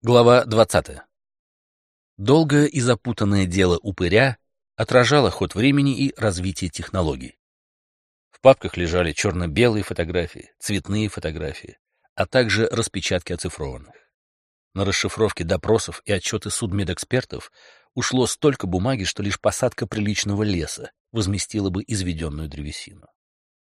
Глава 20. Долгое и запутанное дело упыря отражало ход времени и развитие технологий. В папках лежали черно-белые фотографии, цветные фотографии, а также распечатки оцифрованных. На расшифровке допросов и отчеты судмедэкспертов ушло столько бумаги, что лишь посадка приличного леса возместила бы изведенную древесину.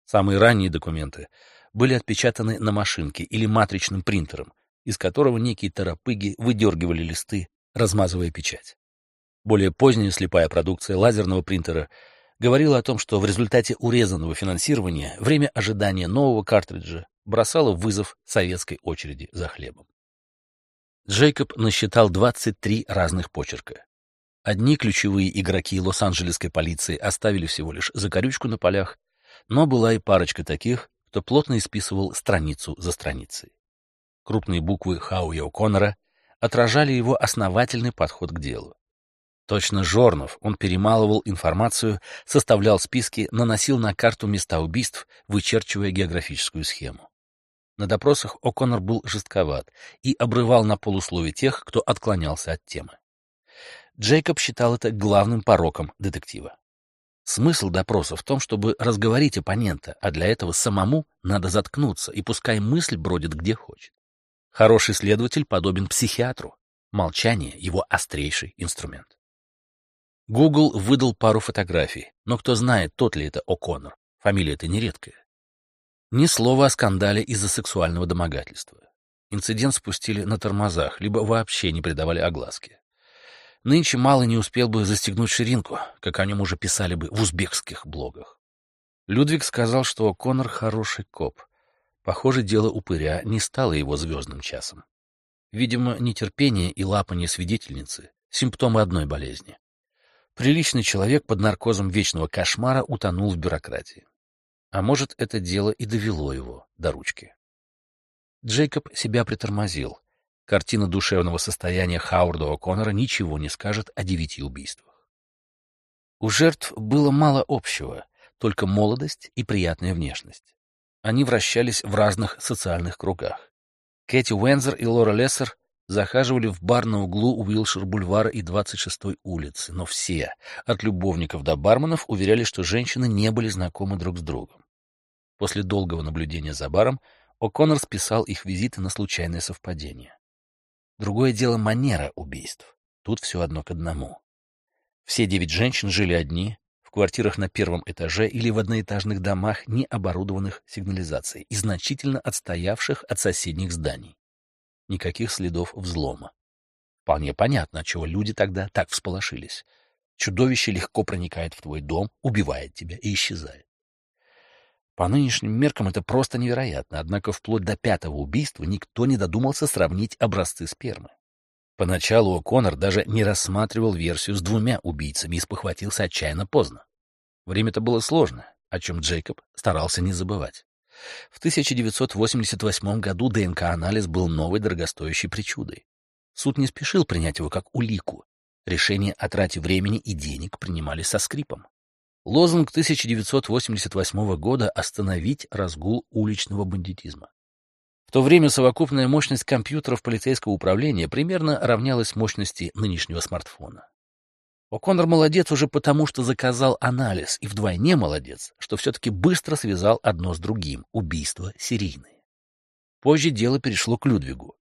Самые ранние документы были отпечатаны на машинке или матричным принтером, из которого некие торопыги выдергивали листы, размазывая печать. Более поздняя слепая продукция лазерного принтера говорила о том, что в результате урезанного финансирования время ожидания нового картриджа бросало вызов советской очереди за хлебом. Джейкоб насчитал 23 разных почерка. Одни ключевые игроки лос-анджелесской полиции оставили всего лишь закорючку на полях, но была и парочка таких, кто плотно исписывал страницу за страницей. Крупные буквы Хауи О'Коннора отражали его основательный подход к делу. Точно Жорнов, он перемалывал информацию, составлял списки, наносил на карту места убийств, вычерчивая географическую схему. На допросах О'Коннор был жестковат и обрывал на полуслове тех, кто отклонялся от темы. Джейкоб считал это главным пороком детектива. Смысл допроса в том, чтобы разговорить оппонента, а для этого самому надо заткнуться, и пускай мысль бродит где хочет. Хороший следователь подобен психиатру. Молчание — его острейший инструмент. Google выдал пару фотографий, но кто знает, тот ли это О'Коннор. Фамилия-то нередкая. Ни слова о скандале из-за сексуального домогательства. Инцидент спустили на тормозах, либо вообще не придавали огласки. Нынче мало не успел бы застегнуть ширинку, как о нем уже писали бы в узбекских блогах. Людвиг сказал, что О'Коннор хороший коп, Похоже, дело упыря не стало его звездным часом. Видимо, нетерпение и лапание свидетельницы — симптомы одной болезни. Приличный человек под наркозом вечного кошмара утонул в бюрократии. А может, это дело и довело его до ручки. Джейкоб себя притормозил. Картина душевного состояния Хауарда О'Коннора ничего не скажет о девяти убийствах. У жертв было мало общего, только молодость и приятная внешность. Они вращались в разных социальных кругах. Кэти Уэнзер и Лора Лессер захаживали в бар на углу Уилшир-бульвара и 26-й улицы, но все, от любовников до барменов, уверяли, что женщины не были знакомы друг с другом. После долгого наблюдения за баром О'Коннор списал их визиты на случайное совпадение. Другое дело манера убийств. Тут все одно к одному. Все девять женщин жили одни, в квартирах на первом этаже или в одноэтажных домах, не оборудованных сигнализацией и значительно отстоявших от соседних зданий. Никаких следов взлома. Вполне понятно, чего люди тогда так всполошились. Чудовище легко проникает в твой дом, убивает тебя и исчезает. По нынешним меркам это просто невероятно, однако вплоть до пятого убийства никто не додумался сравнить образцы спермы. Поначалу О'Коннор даже не рассматривал версию с двумя убийцами и спохватился отчаянно поздно. Время-то было сложно, о чем Джейкоб старался не забывать. В 1988 году ДНК-анализ был новой дорогостоящей причудой. Суд не спешил принять его как улику. Решения о трате времени и денег принимали со скрипом. Лозунг 1988 года «Остановить разгул уличного бандитизма». В то время совокупная мощность компьютеров полицейского управления примерно равнялась мощности нынешнего смартфона. О'Коннор молодец уже потому, что заказал анализ, и вдвойне молодец, что все-таки быстро связал одно с другим — убийство серийное. Позже дело перешло к Людвигу.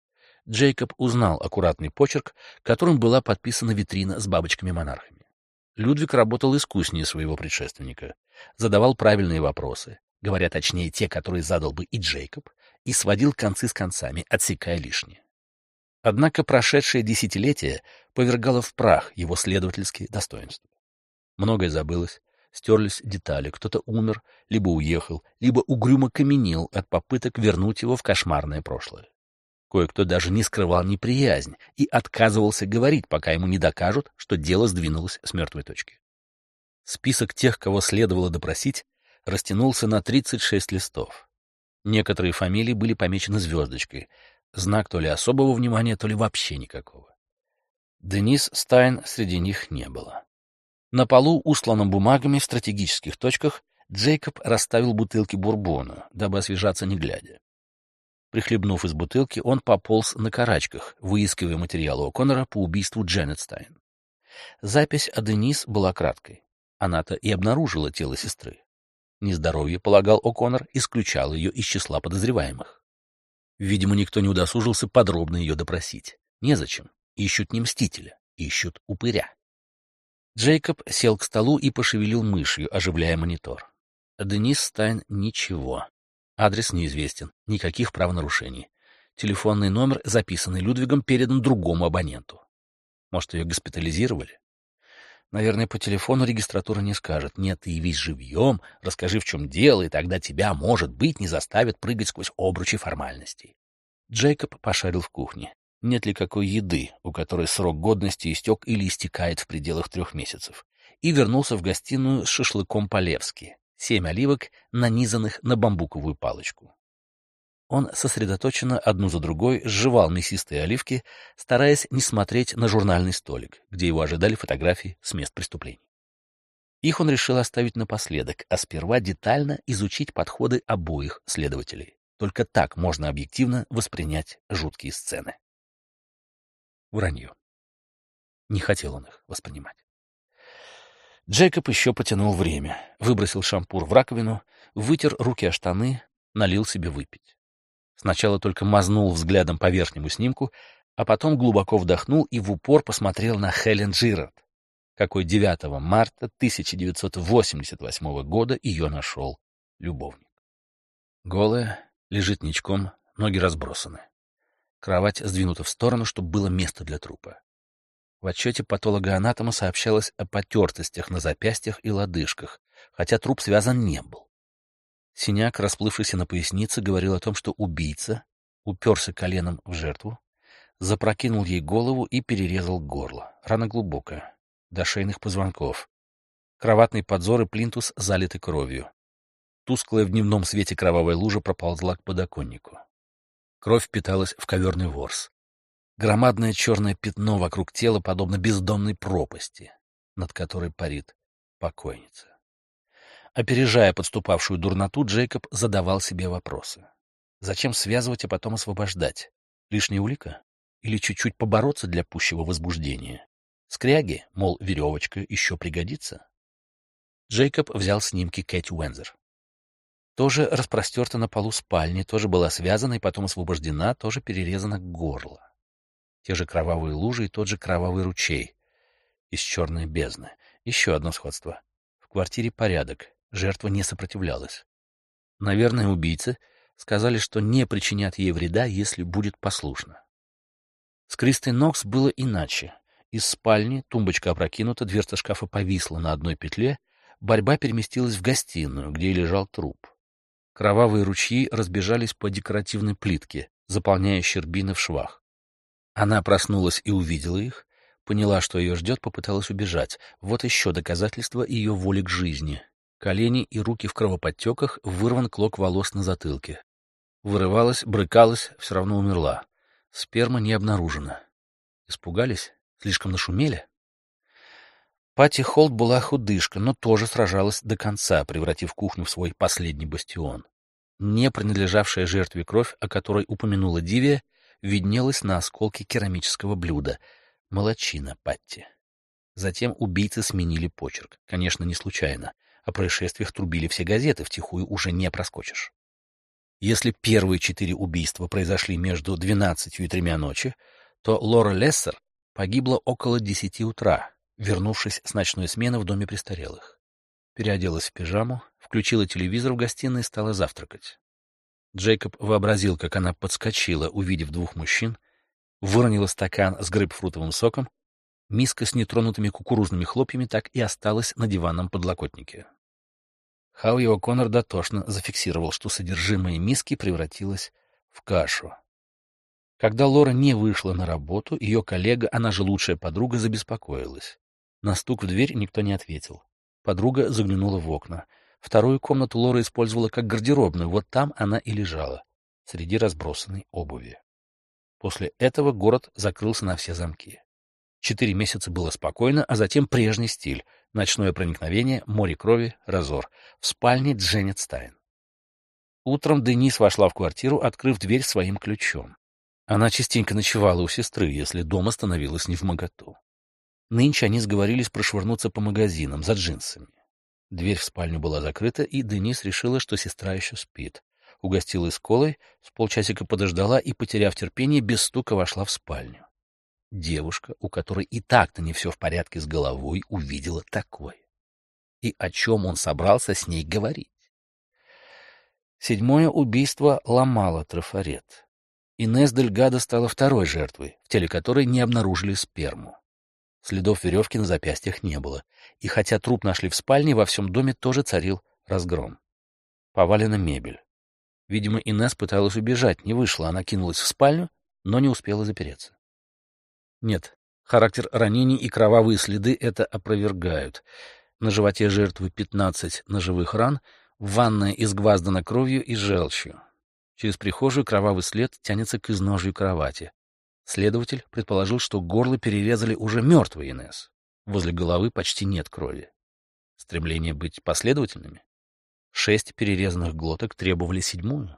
Джейкоб узнал аккуратный почерк, которым была подписана витрина с бабочками-монархами. Людвиг работал искуснее своего предшественника, задавал правильные вопросы, говоря точнее те, которые задал бы и Джейкоб, и сводил концы с концами, отсекая лишнее. Однако прошедшее десятилетие повергало в прах его следовательские достоинства. Многое забылось, стерлись детали, кто-то умер, либо уехал, либо угрюмо каменел от попыток вернуть его в кошмарное прошлое. Кое-кто даже не скрывал неприязнь и отказывался говорить, пока ему не докажут, что дело сдвинулось с мертвой точки. Список тех, кого следовало допросить, растянулся на 36 листов. Некоторые фамилии были помечены звездочкой, знак то ли особого внимания, то ли вообще никакого. Денис Стайн среди них не было. На полу, устланном бумагами в стратегических точках, Джейкоб расставил бутылки бурбона, дабы освежаться не глядя. Прихлебнув из бутылки, он пополз на карачках, выискивая материалы О'Коннора по убийству Дженнет Стайн. Запись о Денис была краткой. Она-то и обнаружила тело сестры. Нездоровье, полагал О'Коннор, исключал ее из числа подозреваемых. Видимо, никто не удосужился подробно ее допросить. Незачем. Ищут не мстителя, ищут упыря. Джейкоб сел к столу и пошевелил мышью, оживляя монитор. Денис Стайн — ничего. Адрес неизвестен, никаких правонарушений. Телефонный номер, записанный Людвигом, передан другому абоненту. Может, ее госпитализировали? Наверное, по телефону регистратура не скажет. Нет, ты явись живьем, расскажи, в чем дело, и тогда тебя, может быть, не заставят прыгать сквозь обручи формальностей. Джейкоб пошарил в кухне. Нет ли какой еды, у которой срок годности истек или истекает в пределах трех месяцев, и вернулся в гостиную с шашлыком по-левски. Семь оливок, нанизанных на бамбуковую палочку. Он сосредоточенно одну за другой сживал мясистые оливки, стараясь не смотреть на журнальный столик, где его ожидали фотографии с мест преступлений. Их он решил оставить напоследок, а сперва детально изучить подходы обоих следователей. Только так можно объективно воспринять жуткие сцены. Вранье. Не хотел он их воспринимать. Джейкоб еще потянул время, выбросил шампур в раковину, вытер руки о штаны, налил себе выпить. Сначала только мазнул взглядом по верхнему снимку, а потом глубоко вдохнул и в упор посмотрел на Хелен Джирард, какой 9 марта 1988 года ее нашел любовник. Голая, лежит ничком, ноги разбросаны. Кровать сдвинута в сторону, чтобы было место для трупа. В отчете патолога-анатома сообщалось о потертостях на запястьях и лодыжках, хотя труп связан не был. Синяк, расплывшийся на пояснице, говорил о том, что убийца уперся коленом в жертву, запрокинул ей голову и перерезал горло. Рана глубокая, до шейных позвонков. Кроватный подзор и плинтус залиты кровью. Тусклая в дневном свете кровавая лужа проползла к подоконнику. Кровь впиталась в коверный ворс. Громадное черное пятно вокруг тела подобно бездонной пропасти, над которой парит покойница. Опережая подступавшую дурноту, Джейкоб задавал себе вопросы. Зачем связывать, а потом освобождать? Лишняя улика? Или чуть-чуть побороться для пущего возбуждения? Скряги, мол, веревочка еще пригодится? Джейкоб взял снимки Кэти Уэнзер. Тоже распростерта на полу спальни, тоже была связана и потом освобождена, тоже перерезана горло. Те же кровавые лужи и тот же кровавый ручей из черной бездны. Еще одно сходство. В квартире порядок, Жертва не сопротивлялась. Наверное, убийцы сказали, что не причинят ей вреда, если будет послушна. С Кристой Нокс было иначе. Из спальни тумбочка опрокинута, дверца шкафа повисла на одной петле, борьба переместилась в гостиную, где лежал труп. Кровавые ручьи разбежались по декоративной плитке, заполняя щербины в швах. Она проснулась и увидела их, поняла, что ее ждет, попыталась убежать. Вот еще доказательство ее воли к жизни. Колени и руки в кровоподтеках, вырван клок волос на затылке. Вырывалась, брыкалась, все равно умерла. Сперма не обнаружена. Испугались? Слишком нашумели? Пати Холт была худышка, но тоже сражалась до конца, превратив кухню в свой последний бастион. Не принадлежавшая жертве кровь, о которой упомянула Дивия, виднелась на осколке керамического блюда. Молочина Патти. Затем убийцы сменили почерк. Конечно, не случайно. О происшествиях трубили все газеты, втихую уже не проскочишь. Если первые четыре убийства произошли между двенадцатью и тремя ночи, то Лора Лессер погибла около десяти утра, вернувшись с ночной смены в доме престарелых. Переоделась в пижаму, включила телевизор в гостиной и стала завтракать. Джейкоб вообразил, как она подскочила, увидев двух мужчин, выронила стакан с грейпфрутовым соком, миска с нетронутыми кукурузными хлопьями так и осталась на диванном подлокотнике. Хауи О'Коннор дотошно зафиксировал, что содержимое миски превратилось в кашу. Когда Лора не вышла на работу, ее коллега, она же лучшая подруга, забеспокоилась. На стук в дверь никто не ответил. Подруга заглянула в окна. Вторую комнату Лора использовала как гардеробную, вот там она и лежала, среди разбросанной обуви. После этого город закрылся на все замки. Четыре месяца было спокойно, а затем прежний стиль. Ночное проникновение, море крови, разор. В спальне Дженнет Стайн. Утром Денис вошла в квартиру, открыв дверь своим ключом. Она частенько ночевала у сестры, если дома становилась не в моготу. Нынче они сговорились прошвырнуться по магазинам за джинсами. Дверь в спальню была закрыта, и Денис решила, что сестра еще спит. Угостила из колой, с полчасика подождала и, потеряв терпение, без стука вошла в спальню. Девушка, у которой и так-то не все в порядке с головой, увидела такое. И о чем он собрался с ней говорить? Седьмое убийство ломало трафарет. Инесс Дельгадо стала второй жертвой, в теле которой не обнаружили сперму. Следов веревки на запястьях не было, и хотя труп нашли в спальне, во всем доме тоже царил разгром. Повалена мебель. Видимо, Инесс пыталась убежать, не вышла, она кинулась в спальню, но не успела запереться. Нет, характер ранений и кровавые следы это опровергают. На животе жертвы 15 ножевых ран, ванная изгваздана кровью и желчью. Через прихожую кровавый след тянется к изножью кровати. Следователь предположил, что горло перерезали уже мертвый Инесс. Возле головы почти нет крови. Стремление быть последовательными? Шесть перерезанных глоток требовали седьмую.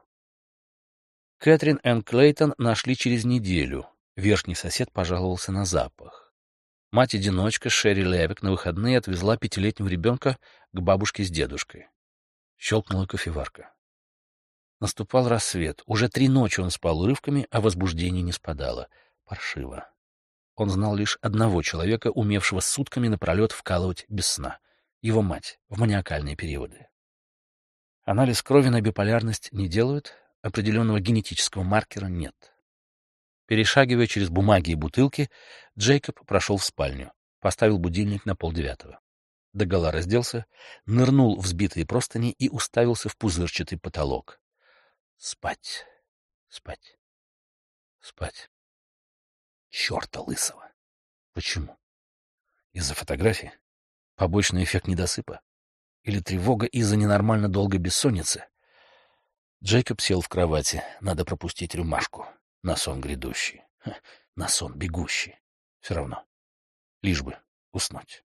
Кэтрин и Клейтон нашли через неделю. Верхний сосед пожаловался на запах. Мать-одиночка Шерри Левик на выходные отвезла пятилетнего ребенка к бабушке с дедушкой. Щелкнула кофеварка. Наступал рассвет. Уже три ночи он спал урывками, а возбуждение не спадало. Паршиво. Он знал лишь одного человека, умевшего сутками напролет вкалывать без сна. Его мать в маниакальные периоды. Анализ крови на биполярность не делают, определенного генетического маркера нет. Перешагивая через бумаги и бутылки, Джейкоб прошел в спальню, поставил будильник на полдевятого. Догола разделся, нырнул в сбитые простыни и уставился в пузырчатый потолок. Спать, спать, спать. Черта лысого. Почему? Из-за фотографии? Побочный эффект недосыпа? Или тревога из-за ненормально долгой бессонницы? Джейкоб сел в кровати. Надо пропустить рюмашку. На сон грядущий. на сон бегущий. Все равно. Лишь бы уснуть.